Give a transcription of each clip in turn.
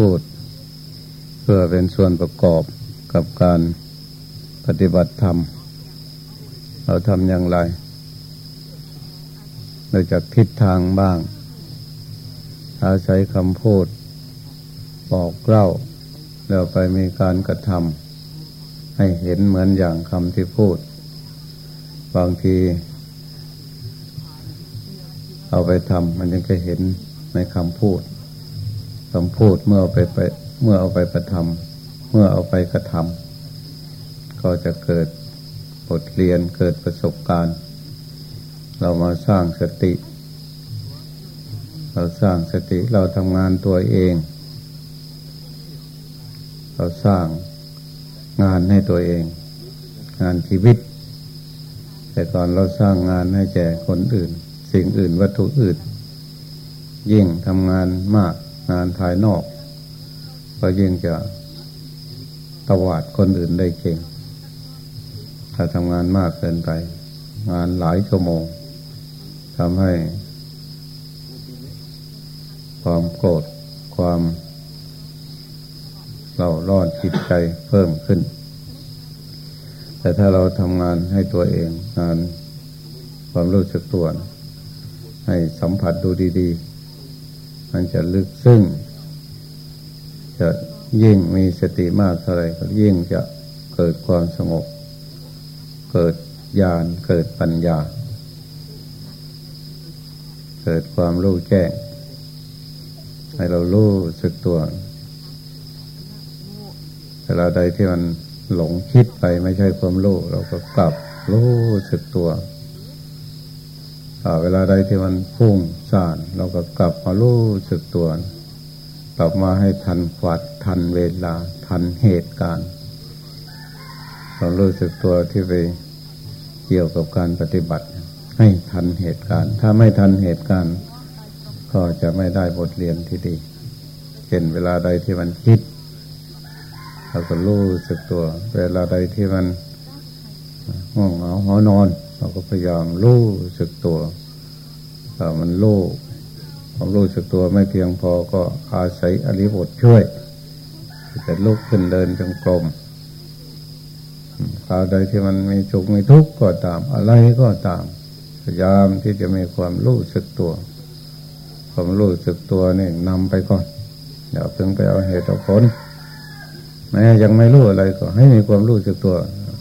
พูดเพื่อเป็นส่วนประกอบกับการปฏิบัติธรรม เราทำอย่างไรเราจะทิศทางบ้าง อาศัยคำพูดบอกเล่า แล้วไปมีการกระทำให้เห็นเหมือนอย่างคำที่พูด บางที เอาไปทำมันยังจะเห็นในคำพูด คำพูดเมื่อเอาไปไป เมื่อเอาไปประทำเมื่อเอาไปกระทำก็จะเกิดบทเรียนเกิดประสบการณ์ เรามาสร้างสติ เราสร้างสติเราทำงานตัวเอง เราสร้างงานให้ตัวเอง งานชีวิต แต่ก่อนเราสร้างงานให้แก่คนอื่น สิ่งอื่นวัตถุอื่น ยิ่งทำงานมาก งานภายนอก ก็ยิ่งจะตวาดคนอื่นได้เก่ง ถ้าทำงานมากเกินไป งานหลายชั่วโมงทำให้ ความโกรธความเราร้อนจิตใจเพิ่มขึ้น แต่ถ้าเราทำงานให้ตัวเองงานความรู้สึกตัว ให้สัมผัสดูดี ๆ มันจะลึกซึ้งจะยิ่งมีสติมากเท่าไรก็ยิ่งจะเกิดความสงบ เกิดญาณเกิดปัญญา เกิดความรู้แจ้งให้เรารู้สึกตัวเวลาใดที่มันหลงคิดไปไม่ใช่ความรู้เราก็กลับรู้สึกตัว เวลาใดที่มันพุ่งซ่านเราก็กลับมารู้สึกตัว กลับมาให้ทันขวัดทันเวลา ทันเหตุการณ์เรารู้สึกตัวที่ไปเกี่ยวกับการปฏิบัติ ให้ทันเหตุการณ์ ถ้าไม่ทันเหตุการณ์ ก็จะไม่ได้บทเรียนที่ดีเช่นเวลาใดที่มันคิดเราก็รู้สึกตัว เวลาใดที่มันง่วงเหงาหอนอน เราก็พยายามรู้สึกตัวถ้ามันรู้ความรู้สึกตัวไม่เพียงพอก็อาศัยอริบทช่วยจะลุกขึ้นเดินจงกรมคราวใดที่มันมีสุขมีทุกข์ก็ตาม อะไรก็ตาม พยายามที่จะมีความรู้สึกตัว ความรู้สึกตัวนี่นำไปก่อนเดี๋ยวเพิ่งไปเอาเหตุเอาผลแม้ยังไม่รู้อะไรก็ให้มีความรู้สึกตัว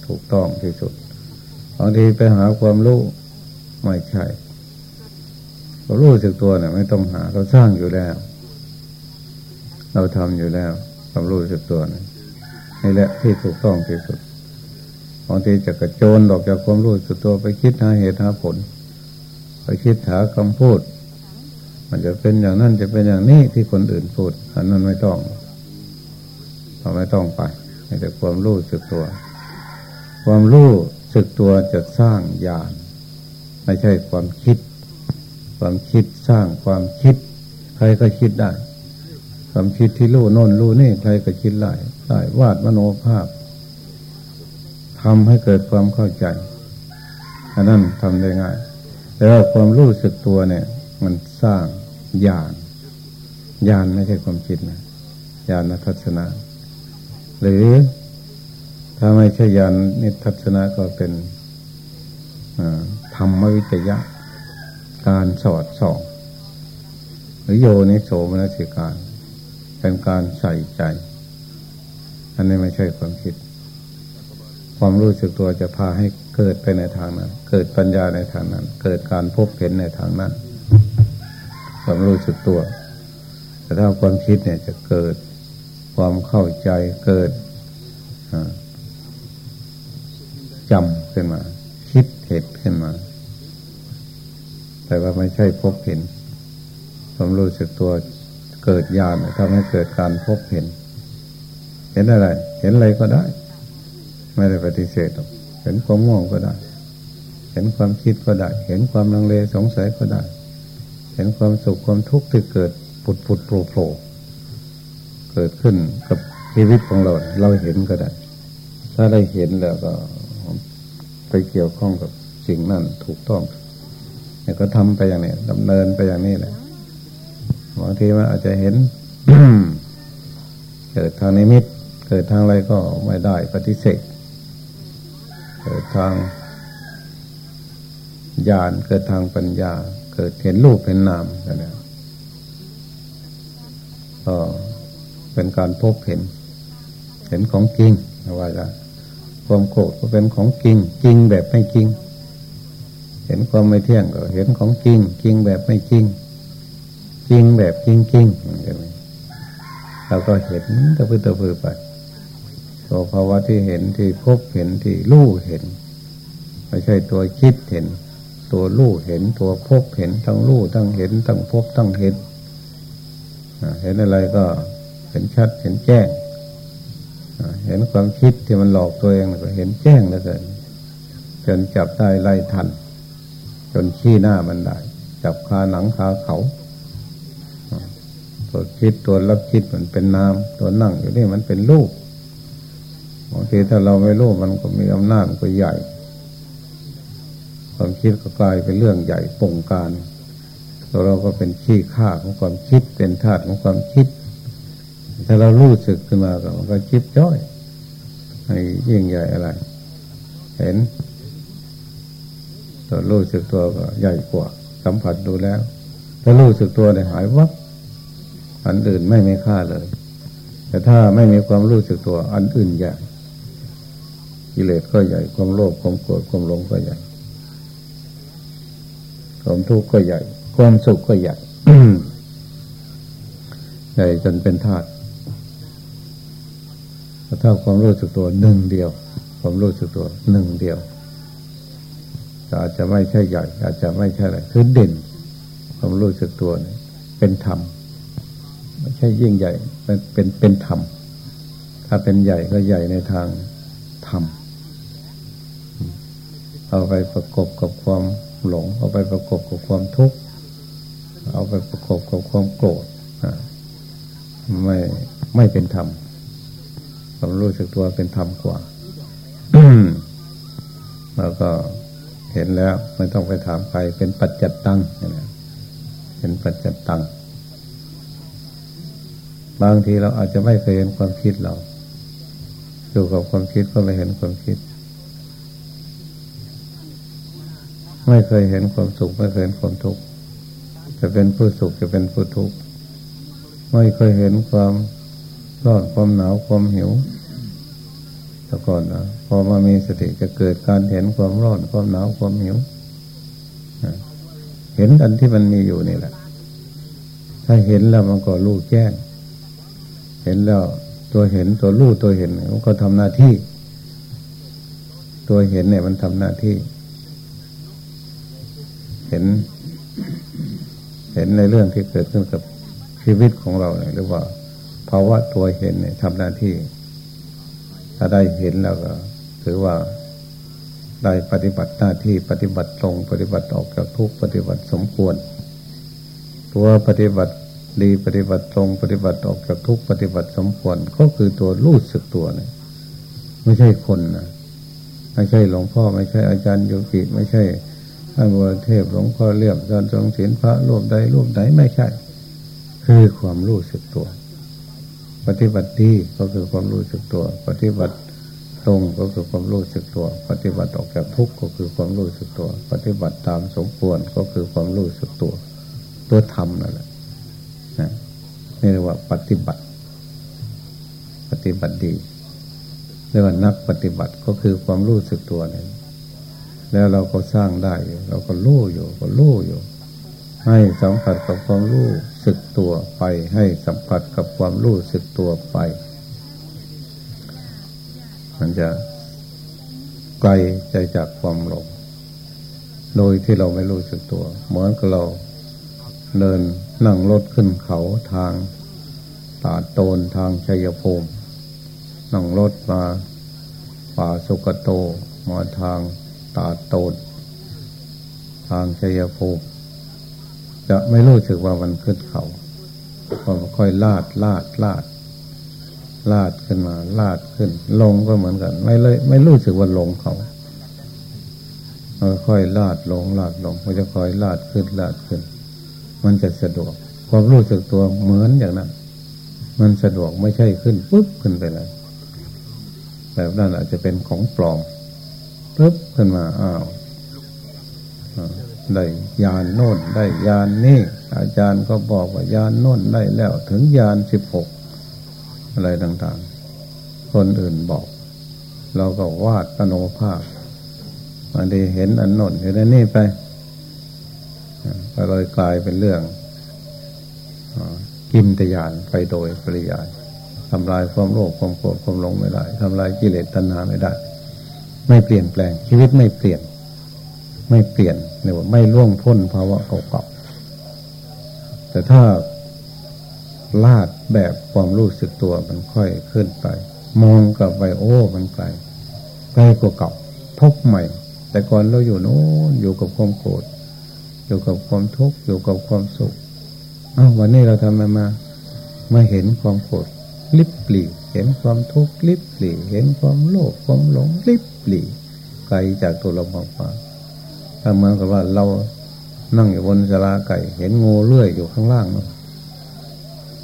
ถูกต้องที่สุดางทีไปหาความรู้ไม่ใช่เรารู้สึกตัวเนี่ยไม่ต้องหาเราสร้างอยู่แล้ว เราทำอยู่แล้วความรู้สึกตัวนี่นี่แหละที่ถูกต้องที่สุดบางทีจะกระโจนออกจากความรู้สึกตัวไปคิดหาเหตุหาผล ไปคิดหาคำพูด มันจะเป็นอย่างนั้นจะเป็นอย่างนี้ที่คนอื่นพูดอันนั้นไม่ต้องเราไม่ต้องไปแต่ความรู้สึกตัว ความรู้ สึกตัวจะสร้างญาณไม่ใช่ความคิด ความคิดสร้างความคิด ใครก็คิดได้ ความคิดที่รู้โน่นรู้นี่ใครก็คิดได้ได้วาดมโนภาพทำให้เกิดความเข้าใจอันนั้นทำได้ง่าย แต่ว่าความรู้สึกตัวเนี่ย มันสร้างญาณญาณไม่ใช่ความคิดนะญาณทัศนะ หรือ ถ้าไม่ใช่ยานนิทัศนะก็เป็นธรรมวิจยะ การสอดส่องหรือโยนิโสมนสิการ เป็นการใส่ใจ อันนี้ไม่ใช่ความคิด ความรู้สึกตัวจะพาให้เกิดไปในทางนั้น เกิดปัญญาในทางนั้น เกิดการพบเห็นในทางนั้น ความรู้สึกตัว แต่ถ้าความคิดเนี่ยจะเกิดความเข้าใจเกิด จำขึ้นมา คิดเหตุขึ้นมา แต่ว่าไม่ใช่พบเห็นความรู้สึกตัวเกิดญาณทำให้เกิดการพบเห็น เห็นอะไร เห็นอะไรก็ได้ ไม่ได้ปฏิเสธหรอกเห็นความง่วงก็ได้ เห็นความคิดก็ได้ เห็นความลังเลสงสัยก็ได้ เห็นความสุขความทุกข์ที่เกิดปุดปุดโผล่โผล่เกิดขึ้นกับชีวิตของเรา เราเห็นก็ได้ ถ้าได้เห็นแล้วก็ ไปเกี่ยวข้องกับสิ่งนั้นถูกต้องเนี่ยก็ทำไปอย่างนี้ดำเนินไปอย่างนี้แหละบางทีมันอาจจะเห็นเกิดทางนิมิต เกิดทางอะไรก็ไม่ได้ปฏิเสธเกิดทางญาณเกิดทางปัญญา เกิดเห็นรูปเห็นนามกันนะก็เป็นการพบเห็น เห็นของจริงว่าจะ ความโกรธก็เป็นของจริง จริงแบบไม่จริง เห็นความไม่เที่ยงก็เห็นของจริง จริงแบบไม่จริง จริงแบบจริงจริงเราก็เห็นตะพื้ตะพื้ไปตัวภาวะที่เห็นที่พบเห็นที่รู้เห็น ไม่ใช่ตัวคิดเห็น ตัวรู้เห็นตัวพบเห็นทั้งรู้ทั้งเห็นทั้งพบทั้งเห็นเห็นอะไรก็เห็นชัดเห็นแจ้ง เห็นความคิดที่มันหลอกตัวเองก็เห็นแจ้งแล้วเกินจนจับได้ไล่ทัน จนขี้หน้ามันได้ จับคาหนังคาเขา ตัวคิดตัวรับคิดมันเป็นนามตัวนั่งอยู่นี่มันเป็นรูปบางทีถ้าเราไม่รู้มันก็มีอำนาจก็ใหญ่ ความคิดก็กลายเป็นเรื่องใหญ่ปงการตัวเราก็เป็นขี้ข้าของความคิดเป็นธาตุของความคิด ถ้าเรารู้สึกขึ้นมาก็มันก็คิดจ้อยให้ยิ่งใหญ่อะไร เห็นตัวรู้สึกตัวก็ใหญ่กว่า สัมผัสดูแล้ว ถ้ารู้สึกตัวเนี่ยหายวับอันอื่นไม่มีค่าเลย แต่ถ้าไม่มีความรู้สึกตัว อันอื่นใหญ่กิเลสก็ใหญ่ความโลภความโกรธความหลงก็ใหญ่ความทุกข์ก็ใหญ่ ความสุขก็ใหญ่ใหญ่จนเป็นธาตุ ถ้าความรู้สึกตัวหนึ่งเดียว ความรู้สึกตัวหนึ่งเดียวอาจจะไม่ใช่ใหญ่ อาจจะไม่ใช่อะไรคือเด่นความรู้สึกตัวเนี่ยเป็นธรรมไม่ใช่ยิ่งใหญ่เป็นเป็นเป็นธรรมถ้าเป็นใหญ่ก็ใหญ่ในทางธรรมเอาไปประกบกับความหลง เอาไปประกบกับความทุกข์เอาไปประกบกับความโกรธไม่ไม่เป็นธรรม ความรู้สึกตัวเป็นธรรมกว่าแล้วก็เห็นแล้วไม่ต้องไปถามใครเป็นปัจจัตตังเป็นปัจจัตตังบางทีเราอาจจะไม่เคยเห็นความคิดเราอยู่กับความคิดก็ไม่เห็นความคิด ไม่เคยเห็นความสุขไม่เคยเห็นความทุกข์จะเป็นผู้สุขจะเป็นผู้ทุกข์ไม่เคยเห็นความ ร้อนความหนาวความหิวแต่ก่อนนะพอมามีสติจะเกิดการเห็นความร้อนความหนาวความหิวเห็นอันที่มันมีอยู่นี่แหละ ถ้าเห็นแล้วมันก็รู้แจ้งเห็นแล้วตัวเห็นตัวรู้ตัวเห็นมันก็ทำหน้าที่ ตัวเห็นเนี่ยมันทำหน้าที่ เห็น เห็นในเรื่องที่เกิดขึ้นกับชีวิตของเราเนี่ยหรือว่า ภาวะตัวเห็นเนี่ยทำหน้าที่ ถ้าได้เห็นแล้วก็ ถือว่าได้ปฏิบัติหน้าที่ปฏิบัติตรง ปฏิบัติออกจากทุกปฏิบัติสมควร ตัวปฏิบัติดีปฏิบัติตรง ปฏิบัติออกจากทุกปฏิบัติสมควร ก็คือตัวรู้สึกตัวเนี่ยไม่ใช่คนนะไม่ใช่หลวงพ่อ ไม่ใช่อาจารย์โยกิไม่ใช่ท่านวรเทพหลวงพ่อเลี่ยมอาจารย์ทรงศิลพระรูปใดรูปไหนไม่ใช่ คือความรู้สึกตัว ปฏิบัติดีก็คือความรู้สึกตัว ปฏิบัติตรงก็คือความรู้สึกตัว ปฏิบัติออกจากทุกข์ก็คือความรู้สึกตัว ปฏิบัติตามสมควรก็คือความรู้สึกตัว ตัวธรรมนั่นแหละนี่เรียกว่าปฏิบัติ ปฏิบัติดีเรียกว่านักปฏิบัติก็คือความรู้สึกตัวนี่แล้วเราก็สร้างได้อยู่ เราก็รู้อยู่ ก็รู้อยู่ ให้สัมผัสกับความรู้สึกตัวไป ให้สัมผัสกับความรู้สึกตัวไป มันจะไกลใจจากความหลงโดยที่เราไม่รู้สึกตัว เหมือนกับเราเดินนั่งรถขึ้นเขาทางตาโตนทางชัยภูมินั่งรถมาป่าสุกโตมาทางตาโตนทางชัยภูมิ จะไม่รู้สึกว่ามันขึ้นเขาก็ค่อยลาดลาดลาด ลาดขึ้นมา ลาดขึ้น ลงก็เหมือนกัน ไม่เลยไม่รู้สึกว่าลงเขาค่อยลาดลงลาดลงมันจะค่อยลาดขึ้นลาดขึ้น มันจะสะดวก ความรู้สึกตัวเหมือนอย่างนั้น มันสะดวกไม่ใช่ขึ้นปุ๊บขึ้นไปเลยแบบนั้นอาจจะเป็นของปลอมปุ๊บขึ้นมาอ้าว ได้ยานโน่นได้ยานนี่อาจารย์ก็บอกว่ายานโน่นได้แล้วถึงยานสิบหกอะไรต่างๆ คนอื่นบอก เราก็วาดตโนภาพมันดีเห็นอันโน่นเห็นอันนี้ไปก็เลยกลายเป็นเรื่องกิมตยานไปโดยปริยายทำลายความโลภความโกรธความหลงไม่ได้ทำลายกิเลสตัณหาไม่ได้ ไม่เปลี่ยนแปลงชีวิตไม่เปลี่ยน ไม่เปลี่ยนเนี่ยว่าไม่ล่วงพ้นภาวะเก่าๆแต่ถ้าลาดแบบความรู้สึกตัวมันค่อยขึ้นไป มองกลับไปโอ้มันไกลไกลกว่าเก่าพบใหม่ แต่ก่อนเราอยู่โน้นอยู่กับความโกรธอยู่กับความทุกข์อยู่กับความสุขอ้าววันนี้เราทำมามามาเห็นความโกรธลิบหลีเห็นความทุกข์ลิบหลีเห็นความโลภความหลงลิบหลีไกลจากตัวเรามากๆ ถ้าเหมือนกับว่าเรานั่งอยู่บนสลาไก่ เห็นงูเลื่อยอยู่ข้างล่างเนาะ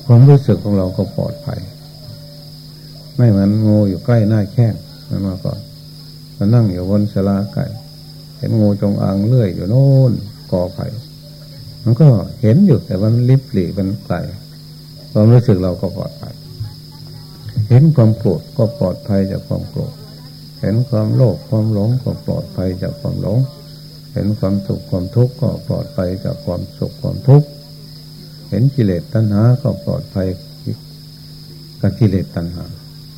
ความรู้สึกของเราก็ปลอดภัย ไม่เหมือนงูอยู่ใกล้หน้าแข้งมันมาก่อนมานั่งอยู่บนสลาไก่ เห็นงูจงอางเลื่อยอยู่โน่นกอไผ่มันก็เห็นอยู่แต่ว่ามันลิบหลีมันไกลความรู้สึกเราก็ปลอดภัย เห็นความโกรธก็ปลอดภัยจากความโกรธ เห็นความโลภความหลงก็ปลอดภัยจากความหลง เห็นความสุขความทุกข์ก็ปลอดภัยจากความสุขความทุกข์เห็นกิเลสตัณหาก็ปลอดภัยกับกิเลสตัณหา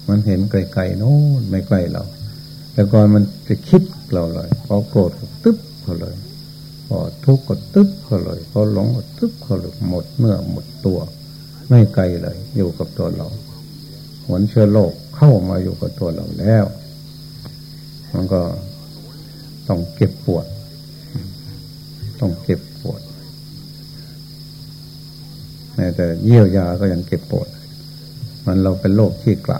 มันเห็นไกลๆโน้นไม่ใกลเรา แต่ก่อนมันจะคิดเราเลยพอโกรธก็ตึ๊บเขาเลย พอทุกข์ก็ตึ๊บเขาเลย พอหลงก็ตึ๊บเขาเลยหมดเมื่อหมดตัว ไม่ไกลเลย อยู่กับตัวเราหวนเชื้อโรคเข้ามาอยู่กับตัวเราแล้ว มันก็ต้องเก็บปวด ต้องเก็บปวดแต่เยี่ยวยาก็ยังเก็บปวด มันเราเป็นโรคขี้กระ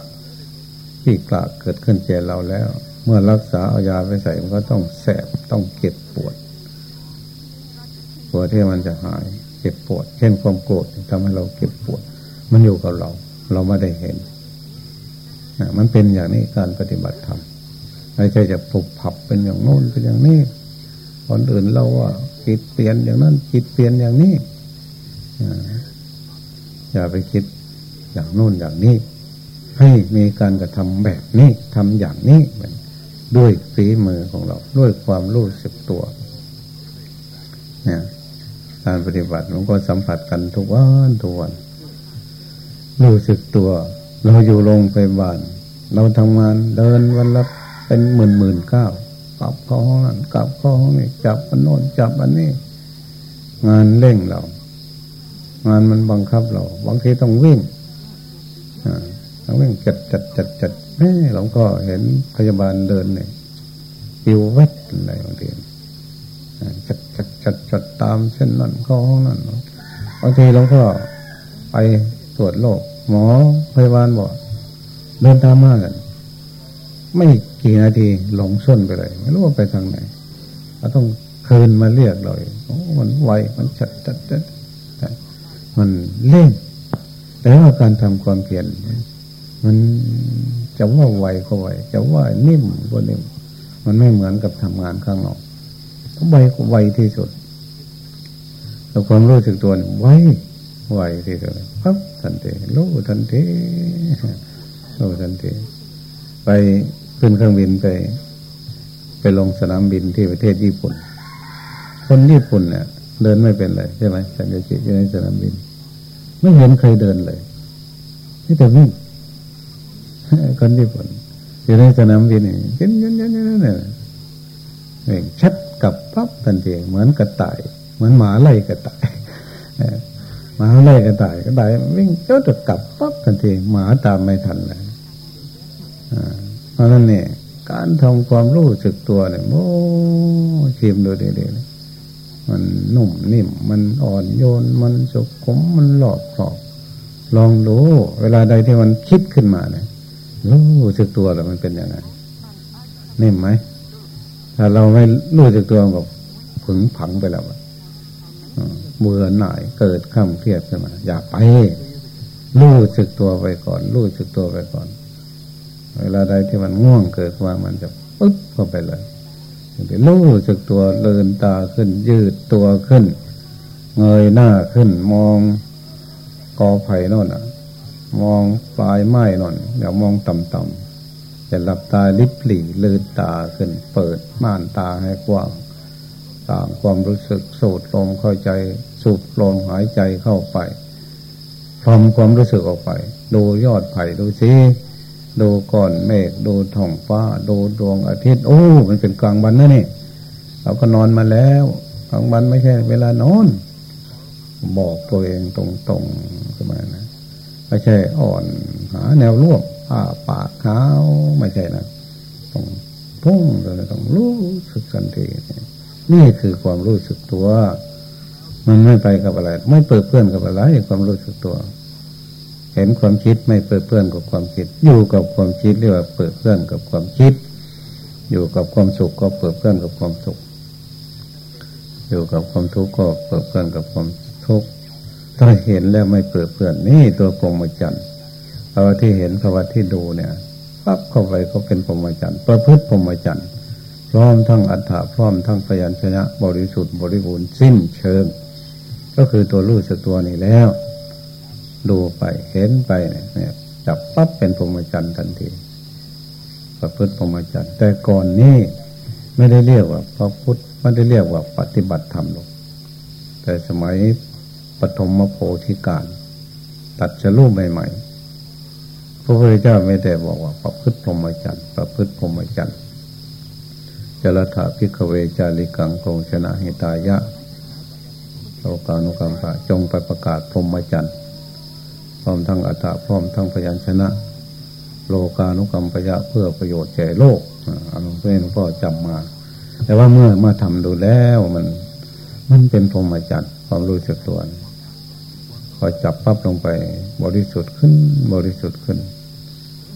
ขี้กระเกิดขึ้นเจเราแล้ว เมื่อรักษาเอายาไปใส่มันก็ต้องแสบต้องเก็บปวดปวดที่มันจะหายเก็บปวด เช่นความโกรธทำให้เราเก็บปวด มันอยู่กับเรา เราไม่ได้เห็นมันเป็นอย่างนี้การปฏิบัติธรรมไม่ใช่จะปลุกผับเป็นอย่างโน้นเป็นอย่างนี้คนอื่นเราว่า จิตเปลี่ยนอย่างนั้น จิตเปลี่ยนอย่างนี้อย่าไปคิดอย่างโน้นอย่างนี้ ให้มีการกระทำแบบนี้ทำอย่างนี้ด้วยฝีมือของเรา ด้วยความรู้สึกตัวเนี่ยการปฏิบัติมันก็สัมผัสกันทุกวันทุกวัน รู้สึกตัว เราอยู่โรงพยาบาลเราทำงานเดินวันละเป็นหมื่นหมื่นเก้า กลับเข้าห้องนั้นกลับเข้าห้องนี้จับอันโน้นจับอันนี้ งานเร่งเรา งานมันบังคับเราบางทีต้องวิ่งต้องวิ่งจัดจัดจัดจัดแม่เราก็เห็นพยาบาลเดินเนี่ยปิวเวทอะไรบางทีจัดจัดจัดจัดตามเส้นนั้นเข้าห้องนั้นบางทีเราก็ไปตรวจโรคหมอพยาบาลบอกเดินตามมากันไม่ กี่นาทีหลงส้นไปเลยไม่รู้ว่าไปทางไหนเราต้องคืนมาเรียกเราโอ้มันไวมันชัดจัดจัดมันเล่นแต่ว่าการทำความเพียรมันจะว่าไวก็ไวจะว่านิ่มก็นิ่มมันไม่เหมือนกับทำงานข้างนอกไวก็ไวที่สุดแต่ความรู้สึกตัวไวไวที่สุดปั๊บทันทีรู้ทันทีรู้ทันทีไป ขึ้นเครื่องบินไป ไปลงสนามบินที่ประเทศญี่ปุ่น คนญี่ปุ่นเนี่ยเดินไม่เป็นเลยใช่ไหมสัญญาจิตอยู่ในสนามบิน ไม่เห็นใครเดินเลยนี่แต่วิ่งคนญี่ปุ่นอยู่ในสนามบินนี่ยันยันยันยันเนี่ยชัดกับปั๊บทันทีเหมือนกระต่าย เหมือนหมาไล่กระต่ายหมาไล่กระต่ายกระต่ายวิ่งเจ้าจะกลับปั๊บทันทีหมาตามไม่ทันเลยเพรา นั้นเนี่ยการทำความรู้สึกตัวเนี่ยโอ้ชิมดูดีๆมันนุ่มนิ่ม มันอ่อนโยน มันสุขุมมันหลอกหลอกลองดู เวลาใดที่มันคิดขึ้นมาเนี่ยรู้สึกตัวแล้วมันเป็นยังไงนิ่มไหมถ้าเราไม่รู้สึกตัวแบบผึงผังไปแล้วเบื่อหน่ายเกิดข้ามเครียดขึ้นมา อย่าไป รู้สึกตัวไปก่อน รู้สึกตัวไปก่อน เวลาใดที่มันง่วงเกิดว่ามันจะปึ๊บเข้าไปเลยไปรู้สึกตัวเลินตาขึ้น ยืดตัวขึ้น เงยหน้าขึ้น มองกอไผ่นนอะ มองปลายไม้นอนอย่ามองต่ำๆจะหลับตาลิบหลี่ลืนตาขึ้น เปิดม่านตาให้กว้างตางความรู้สึกสูดลมเข้าใจ สูบลมหายใจเข้าไปพร้อมความรู้สึกออกไป ดูยอดไผ่ดูสิ ดูก่อนเมฆดูท้องฟ้า ดูดวงอาทิตย์ โอ้ มันเป็นกลางวันนะนี่เราก็นอนมาแล้วกลางวันไม่ใช่ เวลานอน บอกตัวเองตรงๆขึ้นมานะไม่ใช่อ่อนหาแนวร่วมอ้าปากขาวไม่ใช่นะต้องพุ่งเลยต้องรู้สึกสันทีนี่คือความรู้สึกตัว มันไม่ไปกับอะไร ไม่เปิดเพื่อนกับอะไร ความรู้สึกตัว ห็นความคิดไม่เปิดเพื่อนกับความคิด อยู่กับความคิดเรียกว่าเปิดเพื่อนกับความคิด อยู่กับความสุขก็เปิดเพื่อนกับความสุข อยู่กับความทุกข์ก็เปิดเพื่อนกับความทุกข์ถ้าเห็นแล้วไม่เปิดเพื่อนนี่ตัวพรหมจรรย์ภาวะที่เห็นภาวะที่ดูเนี่ยปั๊บเข้าไปก็เป็นพรหมจรรย์ประพฤติพรหมจรรย์พร้อมทั้งอัฏฐะพร้อมทั้งพยัญชนะ บริสุทธิ์บริบูรณ์สิ้นเชิง ก็คือตัวรู้สึกตัวนี้แล้ว ดูไปเห็นไปเนี่ยจับปั๊บเป็นพรหมจรรย์ทันทีประพฤติพรหมจรรย์แต่ก่อนนี้ไม่ได้เรียกว่าพระพุทธไม่ได้เรียกว่าปฏิบัติธรรมหรอกแต่สมัยปฐมโพธิการ ตัดจะรูปใหม่ๆพระพุทธเจ้าไม่ได้บอกว่าประพฤติพรหมจรรย์ประพฤติพรหมจรรย์จรถาพิกเวจาริกังโกชนะหิตายะโลกานุกรรมปะจงไปประกาศพรหมจรรย์ พร้อมทั้งอัตตาพร้อมทั้งพยัญชนะ โลกานุกรรมปยะเพื่อประโยชน์แก่โลกอันนี้หลวงพ่อจำมา แต่ว่าเมื่อมาทำดูแล้วมัน มันเป็นพรหมจรรย์ความรู้สึกตัวพอจับปั๊บลงไป บริสุทธิ์ขึ้น บริสุทธิ์ขึ้น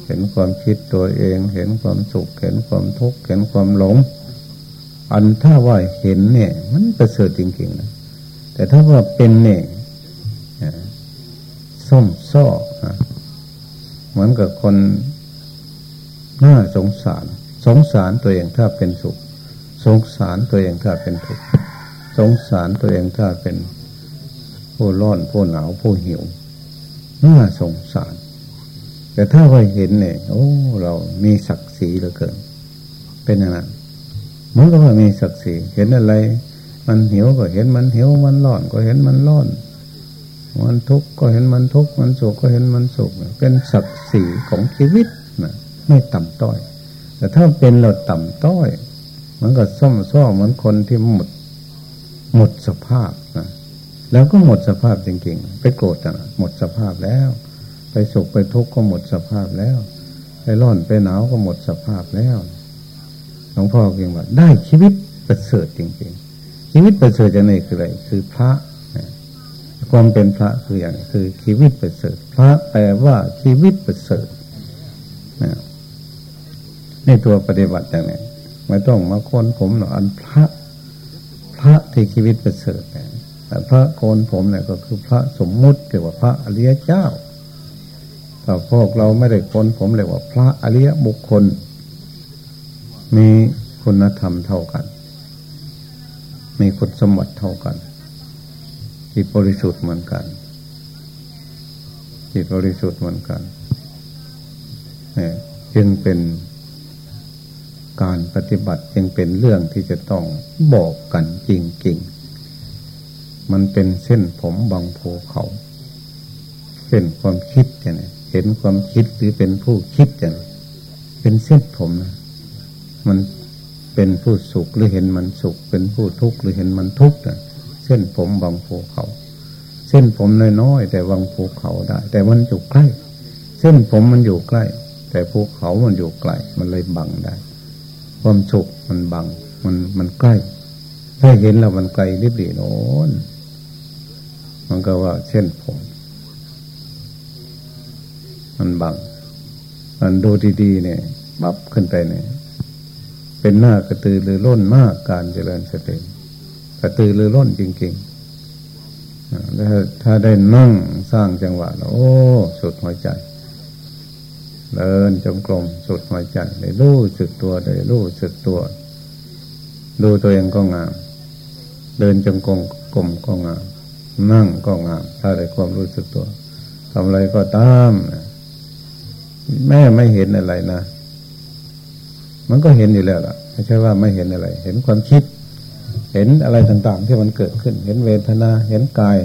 เห็นความคิดตัวเอง เห็นความสุข เห็นความทุกข์ เห็นความหลง อันถ้าว่าเห็นเนี่ย มันประเสริฐจริงๆนะแต่ถ้าว่าเป็นเนี่ย ส้มซ้อเหมือนกับคนน่าสงสาร สงสารตัวเองถ้าเป็นสุข สงสารตัวเองถ้าเป็นทุกข์สงสารตัวเองถ้าเป็นผู้ร้อนผู้หนาวผู้หิวน่าสงสาร แต่ถ้าว่าเห็นเนี่ยโอ้เรามีศักดิ์ศรีเหลือเกิน เป็นอย่างนั้นมันก็ว่ามีศักดิ์ศรีเห็นอะไร มันหิวก็เห็นมันหิวมันร้อนก็เห็นมันร้อน มันทุกข์ก็เห็นมันทุกข์มันสุขก็เห็นมันสุขเป็นศักดิ์ศรีของชีวิตนะไม่ต่ำต้อย แต่ถ้าเป็นเราต่ำต้อยมันก็ซ่อมซ้อเหมือนคนที่หมด หมดสภาพนะแล้วก็หมดสภาพจริงๆ ไปโกรธนะหมดสภาพแล้ว ไปสุขไปทุกข์ก็หมดสภาพแล้ว ไปร้อนไปหนาวก็หมดสภาพแล้วหลวงพ่อเพียงว่าได้ชีวิตประเสริฐจริงๆ ชีวิตประเสริฐจะไหนคืออะไรคือพระ ความเป็นพระคืออย่างคือชีวิตประเสริฐพระแปลว่าชีวิตประเสริฐในตัวปฏิบัติอย่างนี้ไม่ต้องมาคนผมหรอกอันพระ พระที่ชีวิตประเสริฐแต่พระโกนผมเนี่ยก็คือพระสมมุติเกี่ยวกับพระอริยเจ้าแต่พวกเราไม่ได้คนผมเรียกว่าพระอริยบุคคล มีคุณธรรมเท่ากัน มีคุณสมบัติเท่ากัน จิตบริสุทธิ์เหมือนกัน จิตบริสุทธิ์เหมือนกันเนี่ยจึงเป็นการปฏิบัติจึงเป็นเรื่องที่จะต้องบอกกันจริงๆ มันเป็นเส้นผมบางภูเขา เส้นความคิดเนี่ยเห็นความคิดหรือเป็นผู้คิดอย่างเป็นเส้นผมนะมันเป็นผู้สุขหรือเห็นมันสุข เป็นผู้ทุกข์หรือเห็นมันทุกข์นะ เส้นผมบางภูเขา เส้นผมน้อยๆแต่บางภูเขาได้ แต่มันอยู่ใกล้ เส้นผมมันอยู่ใกล้ แต่ภูเขามันอยู่ไกลมันเลยบังได้ ความสุขมันบัง มันมันใกล้ ถ้าเห็นแล้วมันไกลริบหรี่โน้นมันก็ว่าเส้นผม มันบังมันดูดีๆเนี่ยบับขึ้นไปเนี่ยเป็นหน้ากระตือรือร้นมากการเจริญสติ กระตือรือร้นจริงๆแล้วถ้าได้นั่งสร้างจังหวะแล้วโอ้สุดหัวใจเดินจงกรมสุดหัวใจได้รู้สึกตัวได้รู้สึกตัว ดูตัวเองก็งาม เดินจงกรมกลมก็งาม นั่งก็งาม ถ้าได้ความรู้สึกตัวทำอะไรก็ตามแม่ไม่เห็นอะไรนะ มันก็เห็นอยู่แล้วล่ะ ไม่ใช่ว่าไม่เห็นอะไร เห็นความคิด เห็นอะไรต่างๆ ที่มันเกิดขึ้น เห็นเวทนา เห็นกาย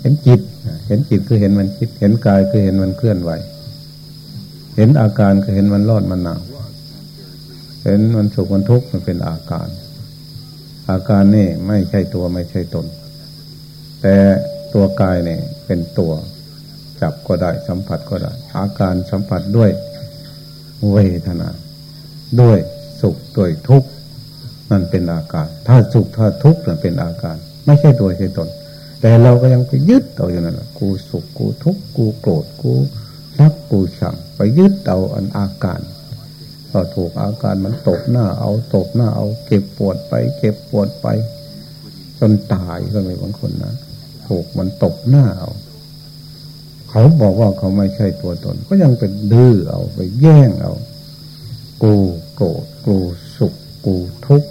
เห็นจิต เห็นจิตคือเห็นมันคิด เห็นกายคือเห็นมันเคลื่อนไหว เห็นอาการคือเห็นมันร้อนมันหนาว เห็นมันสุขมันทุกข์มันเป็นอาการ อาการนี่ไม่ใช่ตัวไม่ใช่ตน แต่ตัวกายเนี่ยเป็นตัวจับก็ได้สัมผัสก็ได้ อาการสัมผัสด้วยเวทนา ด้วยสุขด้วยทุกข์ นั่นเป็นอาการ ถ้าสุขถ้าทุกข์นั่นเป็นอาการ ไม่ใช่ตัวใช่ตน แต่เราก็ยังไปยึดเอาอยู่นั่นแหละกูสุขกูทุกข์กูโกรธกูรักกูชังไปยึดเอาอันอาการพอถูกอาการมันตกหน้า เอาตกหน้า เอาเก็บปวดไปเก็บปวดไป จนตายก็มีบางคนนะถูกมันตกหน้าเอาเขาบอกว่าเขาไม่ใช่ตัวตน ก็ยังเป็นดื้อเอาไปแย่งเอา กูโกรธกูสุข กูทุกข์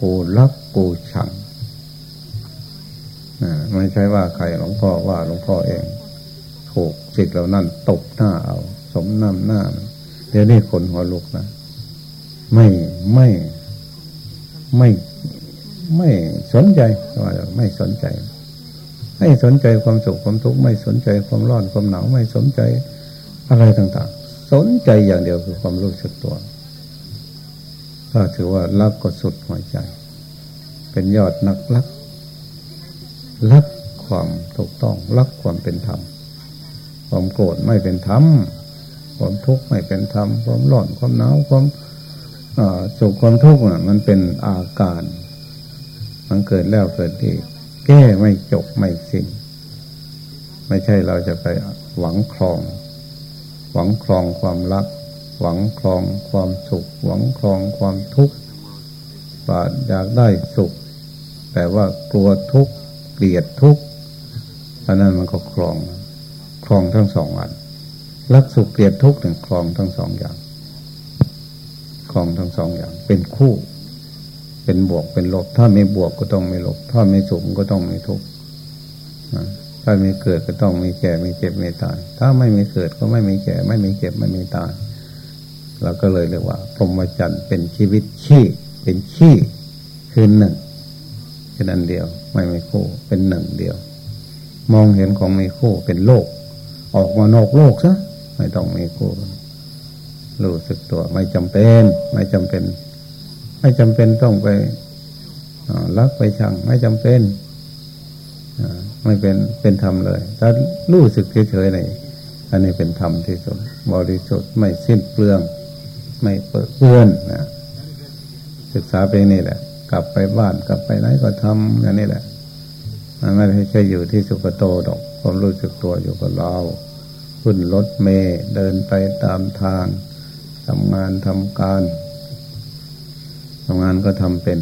กูรักกูชังนะไม่ใช่ว่าใครหลวงพ่อว่าหลวงพ่อเองถูกจิตเหล่านั้นตบหน้าเอา สมน้ำหน้าเดี๋ยวนี้คนหัวลุกนะไม่ไม่ไม่ไม่สนใจว่าไม่สนใจ ไม่สนใจความสุขความทุกข์ไม่สนใจความร้อนความหนาวไม่สนใจอะไรต่าง ๆ สนใจอย่างเดียวคือความรู้สึกตัว ถ้าถือว่ารักก็สุดหัวใจ เป็นยอดนักรักรักความถูกต้องรักความเป็นธรรมความโกรธไม่เป็นธรรมความทุกข์ไม่เป็นธรรมความร้อนความหนาวความสุขความทุกข์มันเป็นอาการ มันเกิดแล้วเกิดอีกแก้ไม่จบไม่สิ้นไม่ใช่เราจะไปหวังครอง หวังครองความรัก หวังครองความสุข หวังครองความทุกข์บาดอยากได้สุข แต่ว่ากลัวทุกข์เกลียดทุกข์อันนั้นมันก็ครองครองทั้งสองอันรักสุขเกลียดทุกข์นึ่งครองทั้งสองอย่างครองทั้งสองอย่าง เป็นคู่ เป็นบวกเป็นลบ ถ้าไม่บวกก็ต้องไม่ลบ ถ้าไม่สุขก็ต้องไม่ทุกข์ถ้ามีเกิดก็ต้องมีแก่มีเจ็บมีตาย ถ้าไม่มีเกิดก็ไม่มีแก่ ไม่มีเจ็บไม่มีตาย เราก็เลยเรียกว่าพรหมจรรย์เป็นชีวิตขี้เป็นขี้คือหนึ่งแค่นั้นเดียว ไม่ไมีคู่เป็นหนึ่งเดียว มองเห็นของไมีคู่เป็นโลก ออกมานอกโลกซะไม่ต้องไมีคู่รู้สึกตัวไม่จำเป็น ไม่จำเป็น ไม่จำเป็นต้องไปรักไปชังไม่จำเป็นไม่เป็นเป็นธรรมเลยถ้ารู้สึกเฉยๆในอันนี้เป็นธรรมที่สุดบริสุทธิ์ไม่สิ้นเปลือง ไม่เปื้อนนะศึกษาไปนี่แหละ กลับไปบ้านกลับไปไหนก็ทำอย่างนี้แหละ มันไม่ใช่อยู่ที่สุกโตดอกความรู้สึกตัวอยู่กับเราขึ้นรถเมย์เดินไปตามทางทำงานทำการทำงานก็ทำเป็น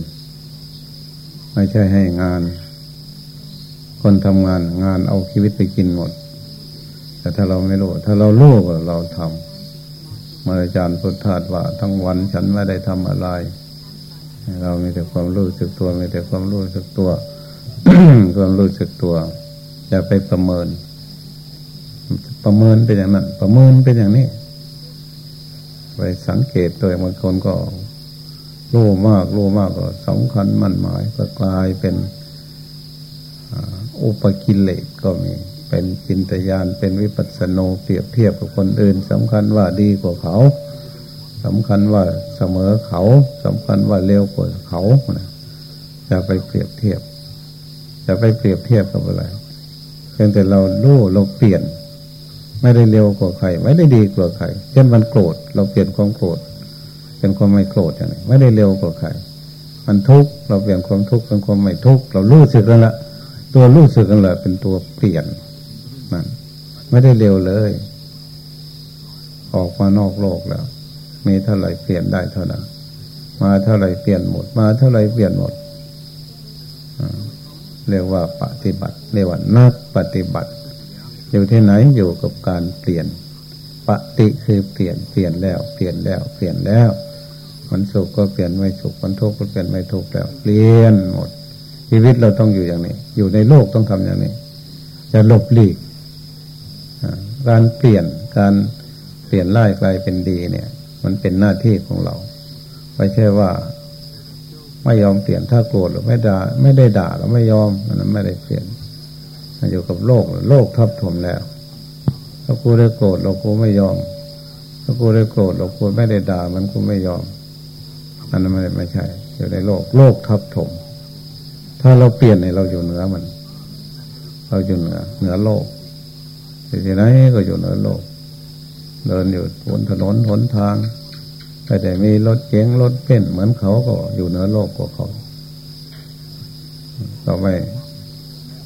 ไม่ใช่ให้งาน คนทำงานงานเอาชีวิตไปกินหมด แต่ถ้าเราไม่รู้ ถ้าเรารู้ก็เราทำ มาอาจารย์พุทธาว่า ทั้งวันฉันไม่ได้ทำอะไร เรามีแต่ความรู้สึกตัว มีแต่ความรู้สึกตัว ความรู้สึกตัวอย่าไปประเมิน ประเมินเป็นอย่างนั้น ประเมินเป็นอย่างนี้ ไปสังเกตตัวบางคนก็รู้มากรู้มากก็สำคัญมั่นหมายก็กลายเป็นอุปกิเลสก็มี เป็นจินตยานเป็นวิปัสสโนเปรียบเทียบกับคนอื่นสำคัญว่าดีกว่าเขาสำคัญว่าเสมอเขาสำคัญว่าเร็วกว่าเขาจะไปเปรียบเทียบ จะไปเปรียบเทียบกับอะไรเพียงแต่เรารู้เราเปลี่ยน ไม่ได้เร็วกว่าใคร ไม่ได้ดีกว่าใคร เช่นมันโกรธเราเปลี่ยนความโกรธเป็นความไม่โกรธอย่างนี้ไม่ได้เร็วกว่าใครมันทุกข์เราเปลี่ยนความทุกข์เป็นความไม่ทุกข์เรารู้สึกกันละตัวรู้สึกกันละเป็นตัวเปลี่ยน มันไม่ได้เร็วเลย ออกมานอกโลกแล้ว มีเท่าไหร่เปลี่ยนได้เท่านั้นมาเท่าไหร่เปลี่ยนหมด มาเท่าไหร่เปลี่ยนหมดเรียกว่าปฏิบัติเรียกว่านักปฏิบัติ อยู่ที่ไหนอยู่กับการเปลี่ยน ปฏิคือเปลี่ยนเปลี่ยนแล้ว เปลี่ยนแล้ว เปลี่ยนแล้ว มันสุขก็เปลี่ยนไม่สุขมันทุกข์ก็เปลี่ยนไม่ทุกข์แล้ว เปลี่ยนหมดชีวิตเราต้องอยู่อย่างนี้ อยู่ในโลกต้องทำอย่างนี้จะหลบหลีก การเปลี่ยนการเปลี่ยนร้ายกลายเป็นดีเนี่ย มันเป็นหน้าที่ของเรา ไม่ใช่ว่า ไม่ยอมเปลี่ยนถ้าโกรธหรือไม่ด่าไม่ได้ด่าเราไม่ยอมมันไม่ได้เปลี่ยนอยู่กับโลกโลกทับถมแล้วถ้ากูได้โกรธเรากูไม่ยอมถ้ากูได้โกรธเรากูไม่ได้ด่ามันกูไม่ยอม อันนั้นไม่ไม่ใช่ อยู่ในโลก โลกทับถม ถ้าเราเปลี่ยนในเราอยู่เหนือมัน เราอยู่เหนือเหนือโลก ที่ไหนก็อยู่เหนือโลก เดินอยู่บนถนนหนทางแต่แต่มีรถเก๋งรถเพ่นเหมือนเขาก็อยู่เหนือโลกกว่าเขา ต่อไป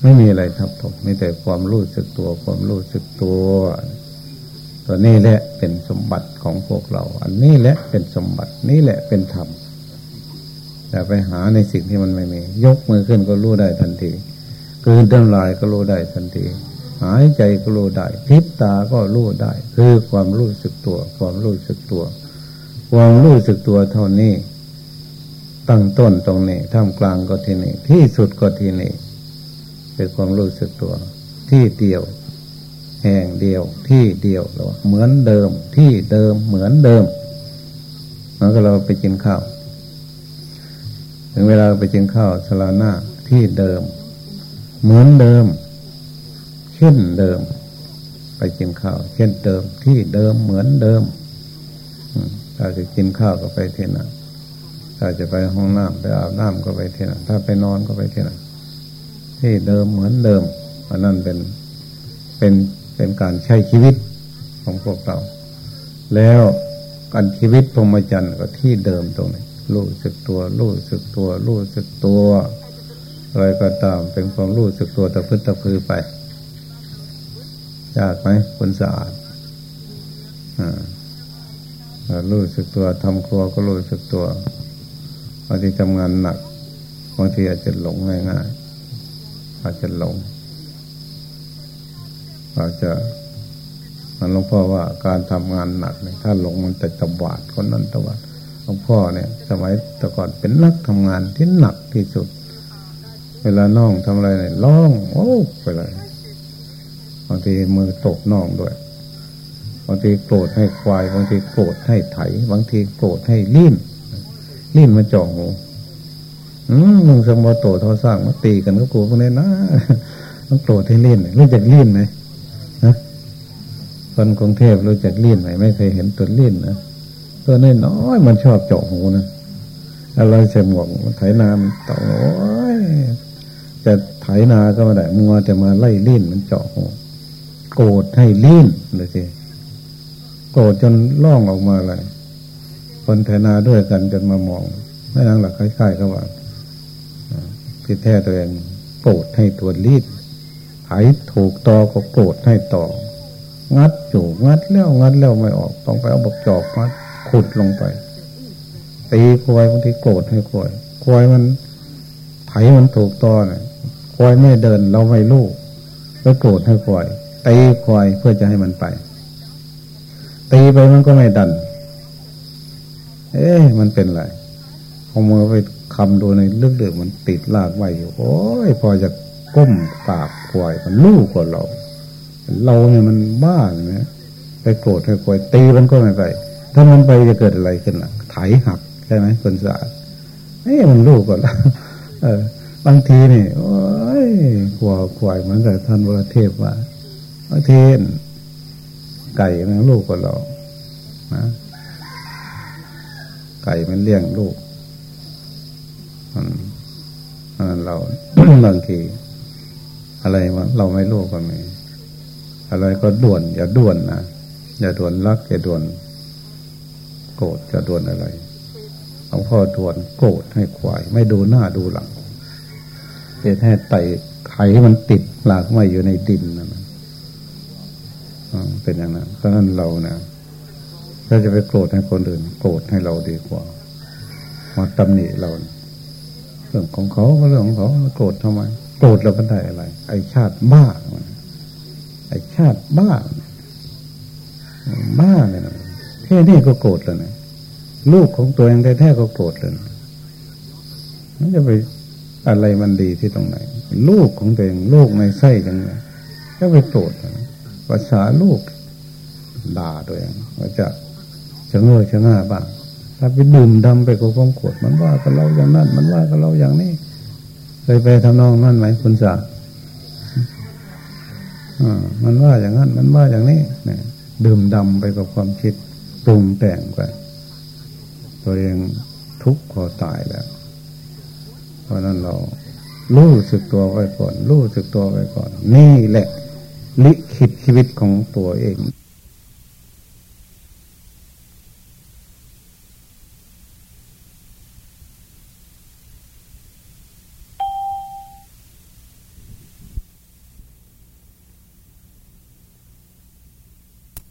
ไม่มีอะไรทับถมมีแต่ความรู้สึกตัว ความรู้สึกตัว ตัวนี้แหละเป็นสมบัติของพวกเรา อันนี้แหละเป็นสมบัตินี่แหละเป็นธรรมแต่ไปหาในสิ่งที่มันไม่มี ยกมือขึ้นก็รู้ได้ทันทีกืนน้ำลายก็รู้ได้ทันที หายใจก็รู้ได้พิบตาก็รู้ได้ คือความรู้สึกตัว ความรู้สึกตัว ความรู้สึกตัวเท่านี้ ตั้งต้นตรงนี้ท่ามกลางก็ที่นี่ ที่สุดก็ที่นี่เป็นความรู้สึกตัว ที่เดียว แห่งเดียว ที่เดียวเราเหมือนเดิม ที่เดิมเหมือนเดิมเมื่อเราไปกินข้าวถึงเวลาไปกินข้าวสลาหน้าที่เดิม เหมือนเดิม เช่นเดิม ไปกินข้าว เช่นเดิมที่เดิมเหมือนเดิมถ้าจะกินข้าวก็ไปที่นั่นถ้าจะไปห้องน้ำไปอาบน้ำก็ไปที่นั่นถ้าไปนอนก็ไปที่นั่นที่เดิมเหมือนเดิมอันนั้นเป็นเป็นเป็นการใช้ชีวิตของพวกเรา แล้วการชีวิตพรหมจรรย์ก็ที่เดิมตรงนี้รู้สึกตัว รู้สึกตัว รู้สึกตัวอะไรก็ตามเป็นความรู้สึกตัวตะพื้นตะพือไป ยากไหมคนสะอาดอ่ารู้สึกตัวทำครัวก็รู้สึกตัวบางทีทำงานหนักบางทีอาจจะหลงง่ายๆอาจจะหลง อาจจะมันหลวงพ่อว่าการทำงานหนักเนี่ยถ้าหลงมันจะตบาดคนนั้นตบาดหลวงพ่อเนี่ย สมัยแต่ก่อนเป็นนักทำงานที่หนักที่สุด เวลาน้องทำอะไรเนี่ยร้อง โอ้ไปเลย บางทีมือตกน้องด้วยบางทีโกรธให้ควายบางทีโกรธให้ไถบางทีโกรธให้ลิ้นลิ้นมาจ่อหูอืมมึงสมบูรโตเท่าสร้างมาตีกันก็กูพวกนี้นะต้องโกรธให้ลิ้นรู้จักลิ้นไหมนะคนกรุงเทพรู้จักลิ้นไหมไม่เคยเห็นตัวลิ้นนะตัวน้น้อยมันชอบเจาะหูนะอะไรเสียหมวกไถนาต่อโอ้ยจะไถนาก็ไม่ได้มัวจะมาไล่ลิ้นมันเจาะหู โกรธให้ลิ้นเลยสิโกรธจนล่องออกมาเลยคนไถนาด้วยกันจนมามองไม่นั่งหลักคล้ายๆกับว่าที่แท้ตัวเองโกรธให้ตัวลิ้นไถถูกต่อก็โกรธให้ต่อ งัดอยู่งัดแล้วงัดแล้วไม่ออก ต้องไปเอาบกจอกมัดขุดลงไป ตีควายบางทีโกรธให้ควายควายมันไถมันถูกต่อเนี่ยควายไม่เดินเราไม่รู้แล้วโกรธให้ควาย ตีควายเพื่อจะให้มันไป ตีไปมันก็ไม่ดัน เอ๊ะมันเป็นไรเอามือไปคำดูในเลือกๆมันติดลากไว้อยู่โอ้ยพอจะก้มกราบควายมันลูกกว่าเรา เราเนี่ยมันบ้าเนี่ยไปโกรธให้ควายตีมันก็ไม่ไป ถ้ามันไปจะเกิดอะไรขึ้นล่ะไถหักใช่ไหมคนสะอาดเอ้มันลูกก่อนละเออบางทีนี่โอ้ยขวาควายเหมือนกับท่านวรเทพว่า บางทีไก่มันลูกกว่าเรานะไก่มันเลี้ยงลูกมันเราบางทีอะไรมันเราไม่ลูกก็มีอะไรก็ด่วน อย่าด่วนนะอย่าด่วนรักอย่าด่วน โกรธจะโดนอะไรหลวงพ่อโดนโกรธให้ควาย ไม่ดูหน้าดูหลังเป็นให้ไตไขมันติดหลากไม่อยู่ในดินนะ เป็นอย่างนั้นเพราะนั้นเราเนะถ้าจะไปโกรธให้คนอื่น โกรธให้เราดีกว่ามาตำหนิเราเรื่องของเขาก็เรื่องของเขาโกรธทำไม โกรธเราก็ได้อะไร ไอชาติบ้าไอ้ชาติบ้าบ้าเลยนะแค่นี้ก็โกรธแล้วนะลูกของตัวเองแท้ๆก็โกรธเลยนะมันจะไปอะไรมันดีที่ตรงไหน ลูกของตัวเองลูกในไส้ยังไงก็ไปโกรธนะ ภาษาลูกด่าตัวเองว่าจะจะเงยจะง่าบ้างถ้าไปดื่มดำไปกับความโกรธมันว่ากับเราอย่างนั้น มันว่ากับเราอย่างนี้เคยไปทำนองนั่นไหมคุณสาอ่ามันว่าอย่างนั้น มันว่าอย่างนี้เนี่ยดื่มดำไปกับความคิดปรุงแต่งไปตัวเองทุกข์พอตายแล้ว เพราะนั้นเรารู้สึกตัวไว้ก่อน รู้สึกตัวไว้ก่อน นี่แหละ ลิขิตชีวิตของตัวเอง